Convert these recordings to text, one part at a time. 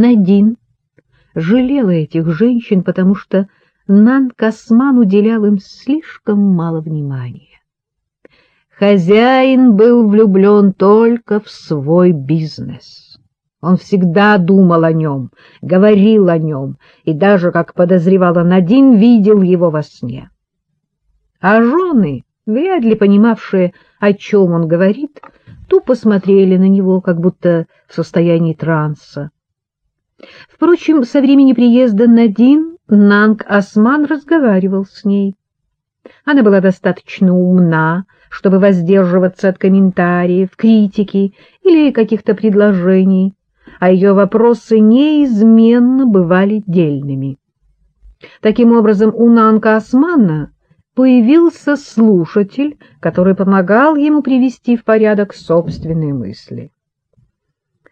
Надин жалела этих женщин, потому что Нан Касман уделял им слишком мало внимания. Хозяин был влюблен только в свой бизнес. Он всегда думал о нем, говорил о нем и даже, как подозревала Надин, видел его во сне. А жены, вряд ли понимавшие, о чем он говорит, тупо смотрели на него, как будто в состоянии транса. Впрочем, со времени приезда Надин Нанг Осман разговаривал с ней. Она была достаточно умна, чтобы воздерживаться от комментариев, критики или каких-то предложений, а ее вопросы неизменно бывали дельными. Таким образом, у Нанка Османа появился слушатель, который помогал ему привести в порядок собственные мысли.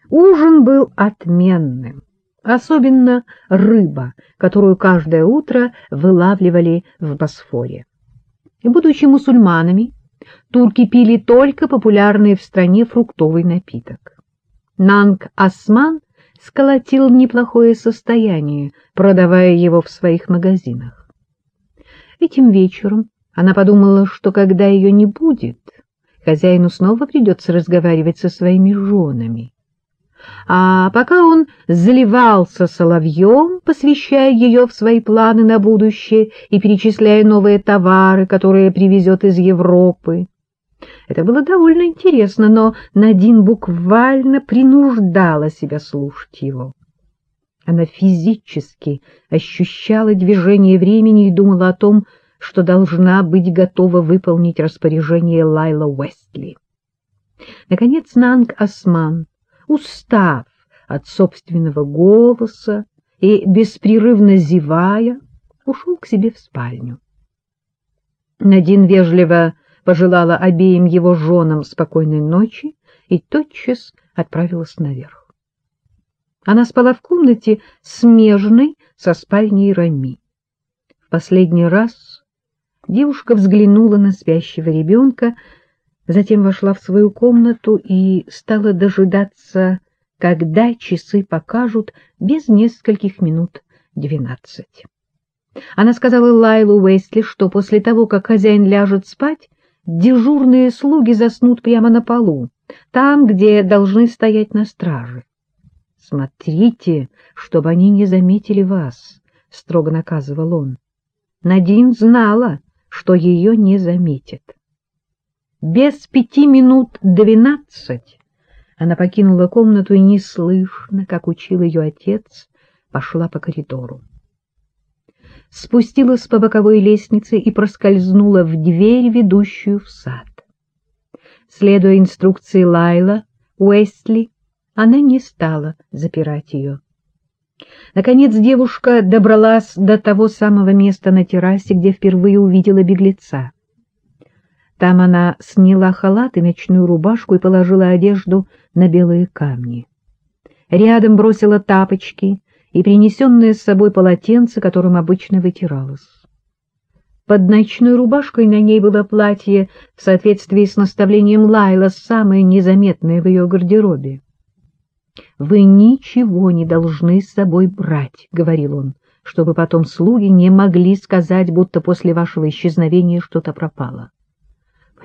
Ужин был отменным, особенно рыба, которую каждое утро вылавливали в Босфоре. И, будучи мусульманами, турки пили только популярный в стране фруктовый напиток. Нанг Осман сколотил неплохое состояние, продавая его в своих магазинах. Этим вечером она подумала, что когда ее не будет, хозяину снова придется разговаривать со своими женами. А пока он заливался соловьем, посвящая ее в свои планы на будущее и перечисляя новые товары, которые привезет из Европы. Это было довольно интересно, но Надин буквально принуждала себя слушать его. Она физически ощущала движение времени и думала о том, что должна быть готова выполнить распоряжение Лайла Уэстли. Наконец Нанг Осман устав от собственного голоса и беспрерывно зевая, ушел к себе в спальню. Надин вежливо пожелала обеим его женам спокойной ночи и тотчас отправилась наверх. Она спала в комнате, смежной со спальней Рами. В последний раз девушка взглянула на спящего ребенка, затем вошла в свою комнату и стала дожидаться, когда часы покажут без нескольких минут двенадцать. Она сказала Лайлу Уэстли, что после того, как хозяин ляжет спать, дежурные слуги заснут прямо на полу, там, где должны стоять на страже. «Смотрите, чтобы они не заметили вас», — строго наказывал он. Надин знала, что ее не заметят. Без пяти минут двенадцать она покинула комнату и неслышно, как учил ее отец, пошла по коридору. Спустилась по боковой лестнице и проскользнула в дверь, ведущую в сад. Следуя инструкции Лайла, Уэстли, она не стала запирать ее. Наконец девушка добралась до того самого места на террасе, где впервые увидела беглеца. Там она сняла халат и ночную рубашку и положила одежду на белые камни. Рядом бросила тапочки и принесенное с собой полотенце, которым обычно вытиралась. Под ночной рубашкой на ней было платье в соответствии с наставлением Лайла, самое незаметное в ее гардеробе. — Вы ничего не должны с собой брать, — говорил он, — чтобы потом слуги не могли сказать, будто после вашего исчезновения что-то пропало. —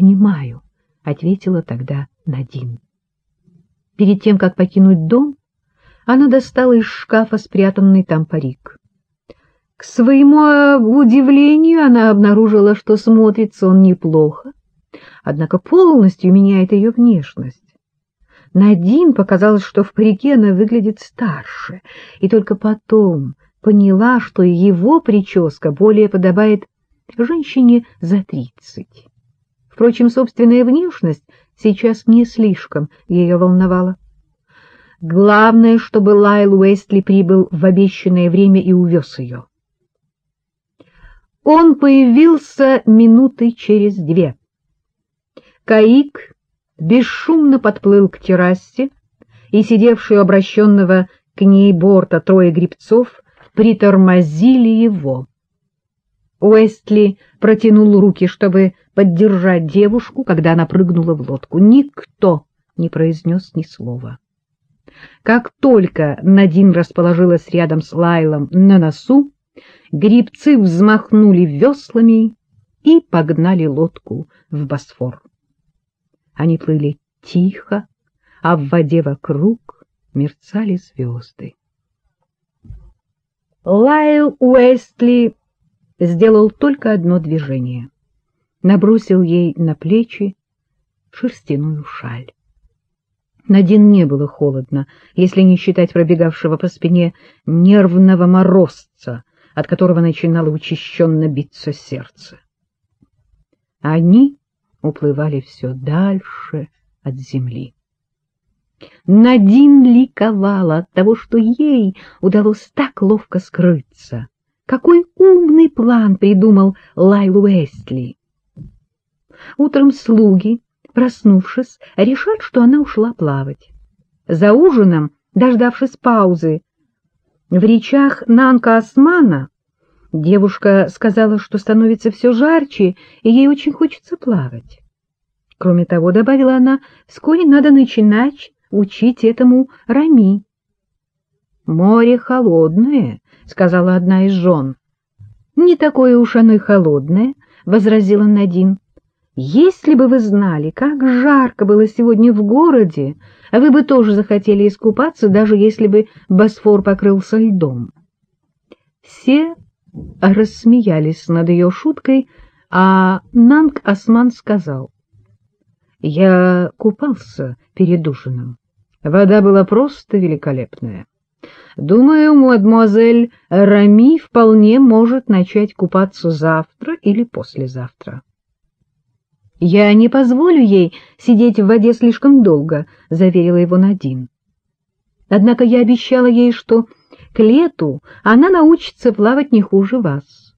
Понимаю, — ответила тогда Надин. Перед тем, как покинуть дом, она достала из шкафа спрятанный там парик. К своему удивлению она обнаружила, что смотрится он неплохо, однако полностью меняет ее внешность. Надин показалось, что в парике она выглядит старше, и только потом поняла, что его прическа более подобает женщине за тридцать. Впрочем, собственная внешность сейчас не слишком ее волновала. Главное, чтобы Лайл Уэстли прибыл в обещанное время и увез ее. Он появился минуты через две. Каик бесшумно подплыл к террасе, и сидевшие обращенного к ней борта трое грибцов притормозили его. Уэстли протянул руки, чтобы поддержать девушку, когда она прыгнула в лодку. Никто не произнес ни слова. Как только Надин расположилась рядом с Лайлом на носу, грибцы взмахнули веслами и погнали лодку в Босфор. Они плыли тихо, а в воде вокруг мерцали звезды. Лайл Уэстли сделал только одно движение. Набросил ей на плечи шерстяную шаль. Надин не было холодно, если не считать пробегавшего по спине нервного морозца, от которого начинало учащенно биться сердце. Они уплывали все дальше от земли. Надин ликовала от того, что ей удалось так ловко скрыться. Какой умный план придумал Лайлу Эстли! Утром слуги, проснувшись, решат, что она ушла плавать. За ужином, дождавшись паузы, в речах Нанка Османа девушка сказала, что становится все жарче, и ей очень хочется плавать. Кроме того, добавила она, вскоре надо начинать учить этому Рами. — Море холодное, — сказала одна из жен. — Не такое уж оно и холодное, — возразила Надин. — Если бы вы знали, как жарко было сегодня в городе, вы бы тоже захотели искупаться, даже если бы Босфор покрылся льдом. Все рассмеялись над ее шуткой, а Нанг Осман сказал, «Я купался перед ужином. Вода была просто великолепная. Думаю, мадемуазель Рами вполне может начать купаться завтра или послезавтра». «Я не позволю ей сидеть в воде слишком долго», — заверила его Надин. «Однако я обещала ей, что к лету она научится плавать не хуже вас».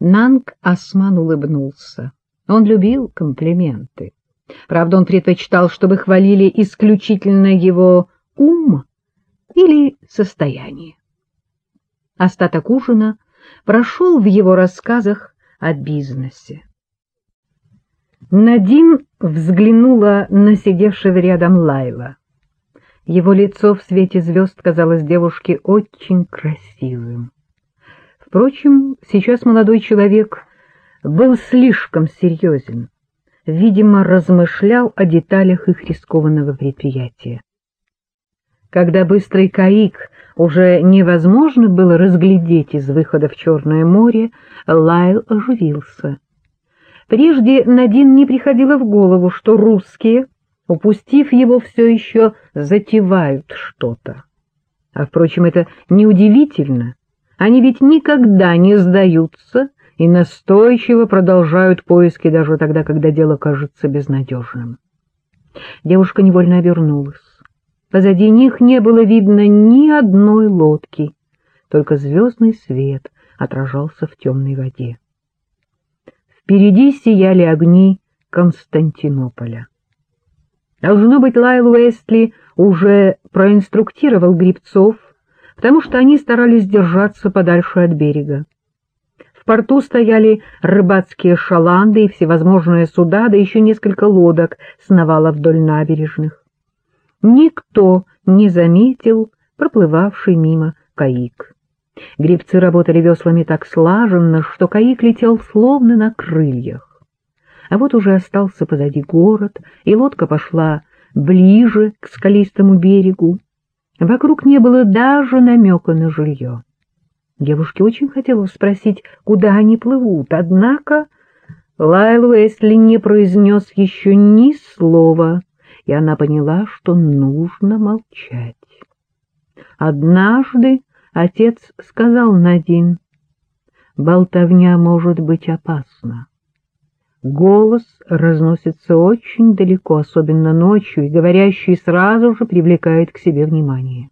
Нанг Осман улыбнулся. Он любил комплименты. Правда, он предпочитал, чтобы хвалили исключительно его ум или состояние. Остаток ужина прошел в его рассказах о бизнесе. Надин взглянула на сидевшего рядом Лайла. Его лицо в свете звезд казалось девушке очень красивым. Впрочем, сейчас молодой человек был слишком серьезен, видимо, размышлял о деталях их рискованного предприятия. Когда быстрый каик уже невозможно было разглядеть из выхода в Черное море, Лайл оживился — Прежде Надин не приходило в голову, что русские, упустив его, все еще затевают что-то. А, впрочем, это неудивительно. Они ведь никогда не сдаются и настойчиво продолжают поиски даже тогда, когда дело кажется безнадежным. Девушка невольно обернулась. Позади них не было видно ни одной лодки, только звездный свет отражался в темной воде. Впереди сияли огни Константинополя. Должно быть, Лайл Уэстли уже проинструктировал грибцов, потому что они старались держаться подальше от берега. В порту стояли рыбацкие шаланды и всевозможные суда, да еще несколько лодок сновало вдоль набережных. Никто не заметил проплывавший мимо каик. Гребцы работали веслами так слаженно, что каик летел словно на крыльях. А вот уже остался позади город, и лодка пошла ближе к скалистому берегу. Вокруг не было даже намека на жилье. Девушке очень хотелось спросить, куда они плывут, однако Лайл Уэсли не произнес еще ни слова, и она поняла, что нужно молчать. Однажды Отец сказал Надин, болтовня может быть опасна. Голос разносится очень далеко, особенно ночью, и говорящий сразу же привлекает к себе внимание.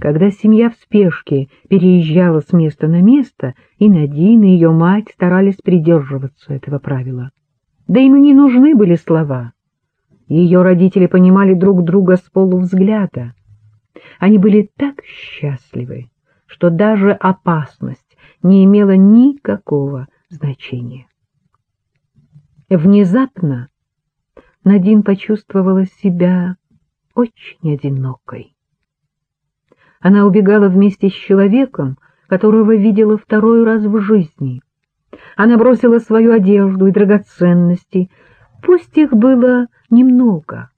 Когда семья в спешке переезжала с места на место, и Надин, и ее мать старались придерживаться этого правила. Да им не нужны были слова. Ее родители понимали друг друга с полувзгляда. Они были так счастливы, что даже опасность не имела никакого значения. Внезапно Надин почувствовала себя очень одинокой. Она убегала вместе с человеком, которого видела второй раз в жизни. Она бросила свою одежду и драгоценности, пусть их было немного.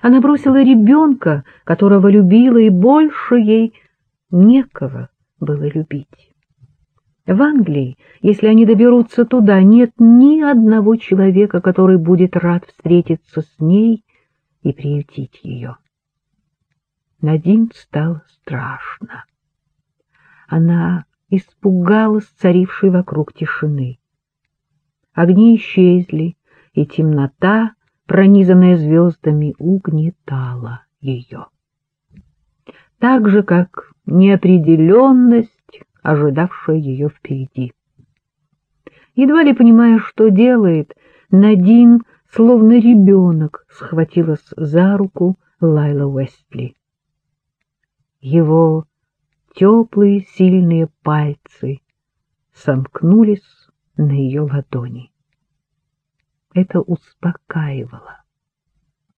Она бросила ребенка, которого любила, и больше ей некого было любить. В Англии, если они доберутся туда, нет ни одного человека, который будет рад встретиться с ней и приютить ее. Надин стало страшно. Она испугалась царившей вокруг тишины. Огни исчезли, и темнота, пронизанная звездами, угнетала ее. Так же, как неопределенность, ожидавшая ее впереди. Едва ли понимая, что делает, Надин, словно ребенок, схватилась за руку Лайла Уэстли. Его теплые сильные пальцы сомкнулись на ее ладони. Это успокаивало.